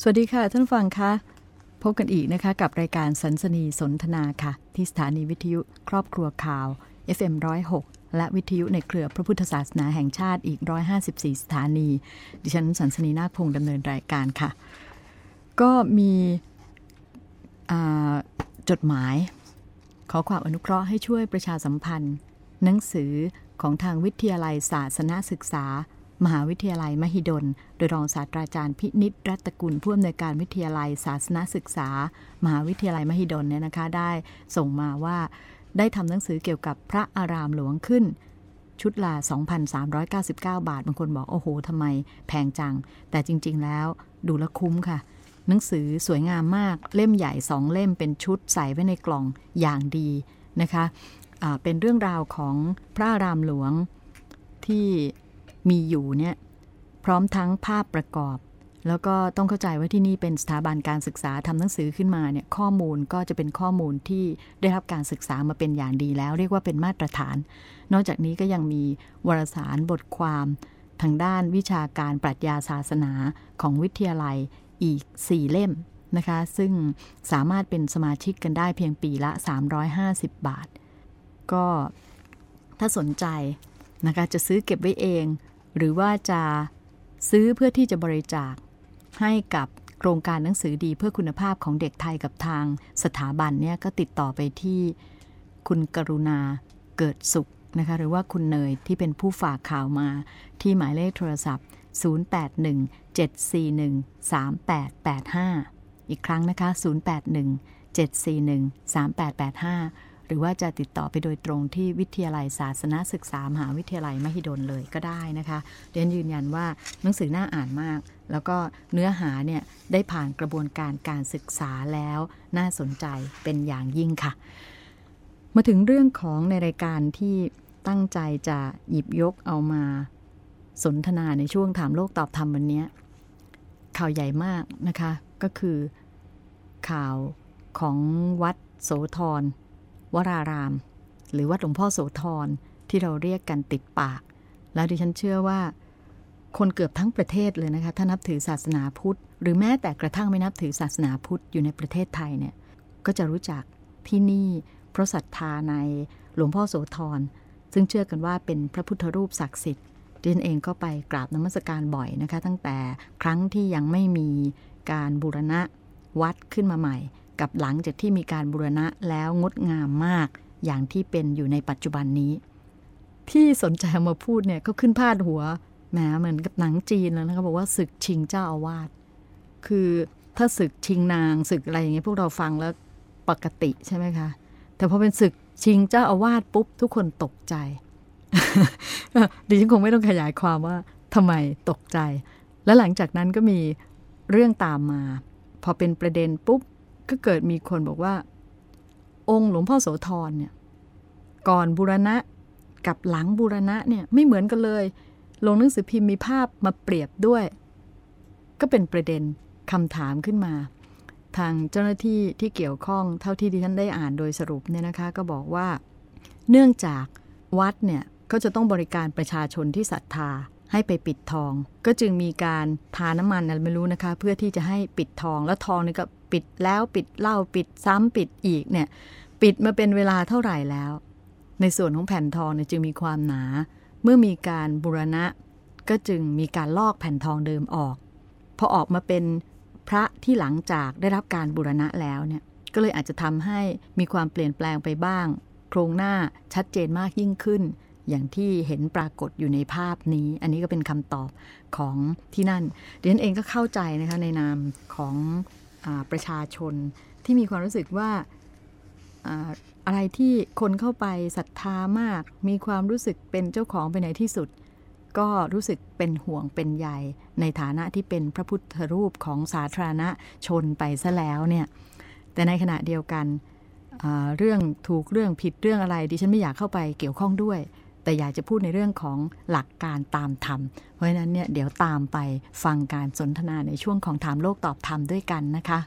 สวัสดีค่ะ ท่านฟังคะพบกันอีกนะคะ กับรายการสันสนีสนทนาค่ะ ที่สถานีวิทยุครอบครัวข่าว FM106 และวิทยุในเครือพระพุทธศาสนาแห่งชาติอีก 154 สถานี ดิฉันสันสนีนาคพงศ์ดำเนินรายการค่ะ ก็มีจดหมาย ขอความอนุเคราะห์ให้ช่วยประชาสัมพันธ์ หนังสือของทางวิทยาลัยศาสนศึกษา มหาวิทยาลัยมหิดล โดยรองศาสตราจารย์พินิษรัตกุลผู้อำนวยการวิทยาลัยศาสนศึกษา มหาวิทยาลัยมหิดลเนี่ยนะคะได้ส่งมาว่า ได้ทำหนังสือเกี่ยวกับพระอารามหลวงขึ้น ชุดละ 2,399 บาท บางคนบอก โอ้โหทำไมแพงจัง แต่จริง ๆ แล้วดูแลคุ้มค่ะ หนังสือสวยงามมากเล่มใหญ่สองเล่มเป็นชุดใส่ไว้ในกล่องอย่างดีนะคะะเป็นเรื่องราวของพระอารามหลวงที่ มีอยู่เนี่ยพร้อมทั้งภาพประกอบ แล้วก็ต้องเข้าใจว่าที่นี่เป็นสถาบันการศึกษาทำหนังสือขึ้นมาเนี่ยข้อมูลก็จะเป็นข้อมูลที่ได้รับการศึกษามาเป็นอย่างดีแล้ว เรียกว่าเป็นมาตรฐาน นอกจากนี้ก็ยังมีวารสารบทความทางด้านวิชาการปรัชญาศาสนาของวิทยาลัยอีก 4 เล่มนะคะ ซึ่งสามารถเป็นสมาชิกกันได้เพียงปีละ 350 บาท ก็ถ้าสนใจนะคะจะซื้อเก็บไว้เอง หรือว่าจะซื้อเพื่อที่จะบริจาคให้กับโครงการหนังสือดีเพื่อคุณภาพของเด็กไทยกับทางสถาบันเนี่ยก็ติดต่อไปที่คุณกรุณาเกิดสุขนะคะหรือว่าคุณเนยที่เป็นผู้ฝากข่าวมาที่หมายเลขโทรศัพท์ 0817413885 อีกครั้งนะคะ 0817413885 หรือว่าจะติดต่อไปโดยตรงที่วิทยาลัยศาสนศึกษามหาวิทยาลัยมหิดลเลยก็ได้นะคะเรียนยืนยันว่าหนังสือน่าอ่านมาก แล้วก็เนื้อหาเนี่ยได้ผ่านกระบวนการการศึกษาแล้วน่าสนใจเป็นอย่างยิ่งค่ะ มาถึงเรื่องของในรายการที่ตั้งใจจะหยิบยกเอามาสนทนาในช่วงถามโลกตอบธรรมวันนี้ข่าวใหญ่มากนะคะ ก็คือข่าวของวัดโสธร วราราม หรือวัดหลวงพ่อโสธรที่เราเรียกกันติดปาก แล้วดิฉันเชื่อว่า คนเกือบทั้งประเทศเลยนะคะ ถ้านับถือศาสนาพุทธ หรือแม้แต่กระทั่งไม่นับถือศาสนาพุทธอยู่ในประเทศไทยเนี่ยก็จะรู้จักที่นี่เพราะศรัทธาในหลวงพ่อโสธรซึ่งเชื่อกันว่าเป็นพระพุทธรูปศักดิ์สิทธิ์ดิฉันเองก็ไปกราบนมัสการบ่อยนะคะ ตั้งแต่ครั้งที่ยังไม่มีการบูรณะวัดขึ้นมาใหม่ กับหลังจากที่มีการบูรณะแล้วงดงามมาก อย่างที่เป็นอยู่ในปัจจุบันนี้ ที่สนใจมาพูดเนี่ยก็ขึ้นพาดหัวแหมเหมือนกับหนังจีนแล้วนะคะบอกว่าศึกชิงเจ้าอาวาสคือถ้าศึกชิงนางศึกอะไรอย่างเงี้ยพวกเราฟังแล้วปกติใช่ไหมคะ แต่พอเป็นศึกชิงเจ้าอาวาสปุ๊บ ทุกคนตกใจดิฉันคงไม่ต้องขยายความว่าทำไมตกใจ และหลังจากนั้นก็มีเรื่องตามมา พอเป็นประเด็นปุ๊บ ก็เกิดมีคนบอกว่า องค์หลวงพ่อโสธรเนี่ยก่อนบูรณะกับหลังบูรณะเนี่ยไม่เหมือนกันเลย ลงหนังสือพิมพ์มีภาพมาเปรียบด้วย ก็เป็นประเด็นคำถามขึ้นมา ทางเจ้าหน้าที่ที่เกี่ยวข้องเท่าที่ดิฉันได้อ่านโดยสรุปเนี่ยนะคะ ก็บอกว่า เนื่องจากวัดเนี่ยก็จะต้องบริการประชาชนที่ศรัทธาให้ไปปิดทอง ก็จึงมีการทาน้ำมันอะไรไม่รู้นะคะ เพื่อที่จะให้ปิดทองแล้วทองนี่ก็ ปิดแล้วปิดเล่าปิดซ้ำปิดอีกเนี่ยปิดมาเป็นเวลาเท่าไหร่แล้ว ในส่วนของแผ่นทองเนี่ยจึงมีความหนา เมื่อมีการบุรณะ ก็จึงมีการลอกแผ่นทองเดิมออกพอออกมาเป็นพระที่หลังจากได้รับการบุรณะแล้วเนี่ยก็เลยอาจจะทำให้มีความเปลี่ยนแปลงไปบ้าง โครงหน้าชัดเจนมากยิ่งขึ้น อย่างที่เห็นปรากฏอยู่ในภาพนี้ อันนี้ก็เป็นคำตอบของที่นั่นเดียนเองก็เข้าใจนะคะในนามของ ประชาชนที่มีความรู้สึกว่าอะไรที่คนเข้าไปศรัทธามาก มีความรู้สึกเป็นเจ้าของไปในที่สุด ก็รู้สึกเป็นห่วงเป็นใยในฐานะที่เป็นพระพุทธรูปของสาธารณชนไปซะแล้วเนี่ยแต่ในขณะเดียวกันเรื่องถูกเรื่องผิดเรื่องอะไรดิฉันไม่อยากเข้าไปเกี่ยวข้องด้วย แต่อยากจะพูดในเรื่องของหลักการตามธรรม เพราะฉะนั้นเนี่ยเดี๋ยวตามไปฟังการสนทนาในช่วงของถามโลกตอบธรรมด้วยกันนะคะ